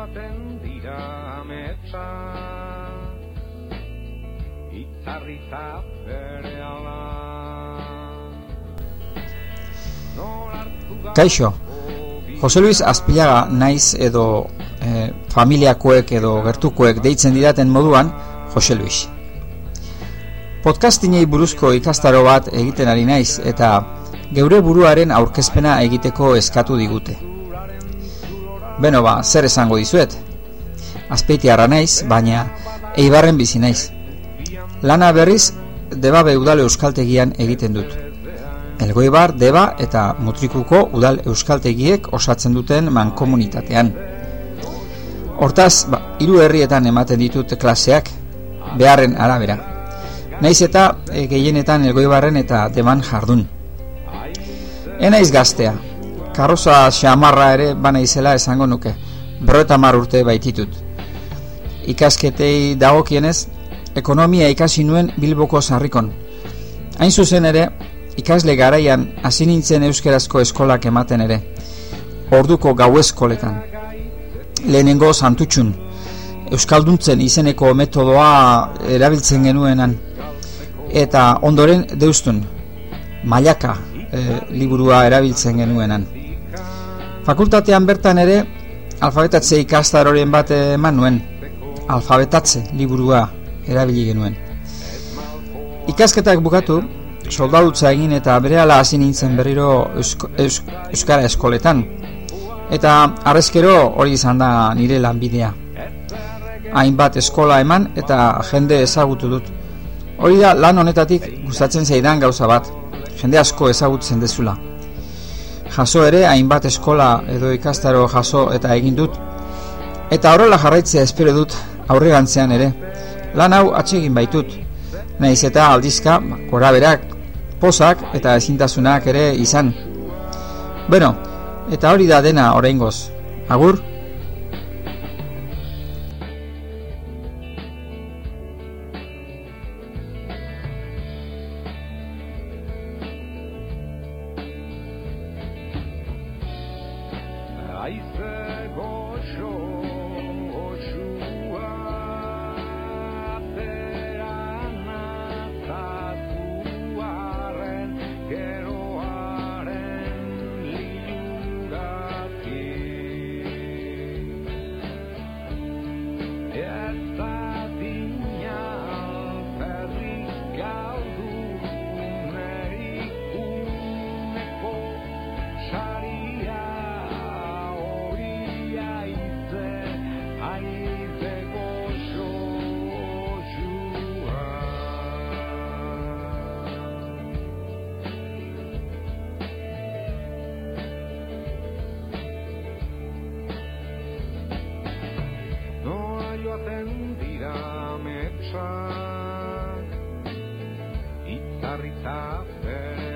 joaten dira ametsa Itzarrita bere ala Kaixo, Jose Luis Azpilaga naiz edo e, familiakoek edo gertukoek deitzen didaten moduan Jose Luis. Podcastinei buruzko ikastaro bat egiten ari naiz eta geure buruaren aurkezpena egiteko eskatu digute. Beno ba, zer esango dizuet? Azpeitiarra naiz, baina eibarren bizi naiz. Lana berriz, debabe udale euskaltegian egiten dut. Elgoibar, Deba eta Mutrikuko udal euskaltegiek osatzen duten mankomunitatean. Hortaz, ba, hiru herrietan ematen ditut klaseak beharren arabera. Naiz eta e, gehienetan Elgoibarren eta Deban jardun. Enaiz gaztea. Karroza xamarra ere bana izela esango nuke. Berreta urte baititut. Ikasketei dagokienez, ekonomia ikasi nuen Bilboko sarrikon. Hain zuzen ere, ikasle garaian hasi nintzen euskerazko eskolak ematen ere. Orduko gau eskoletan. Lehenengo santutxun. Euskalduntzen izeneko metodoa erabiltzen genuenan. Eta ondoren deustun. Mailaka e, liburua erabiltzen genuenan. Fakultatean bertan ere alfabetatze ikastarorien bat eman nuen. Alfabetatze liburua erabili genuen. Ikasketak bukatu, soldadutza egin eta berehala hasi nintzen berriro euskara eskoletan. Eta arrezkero hori izan da nire lanbidea. Hainbat eskola eman eta jende ezagutu dut. Hori da lan honetatik gustatzen zaidan gauza bat. Jende asko ezagutzen dezula. Jaso ere hainbat eskola edo ikastaro jaso eta egin dut. Eta horrela jarraitzea espero dut aurregantzean ere. Lan hau atsegin baitut. Naiz eta aldizka, kora berak, pozak eta ezintasunak ere izan. Bueno, eta hori da dena oraingoz. Agur. I said, for sure. verità per eh.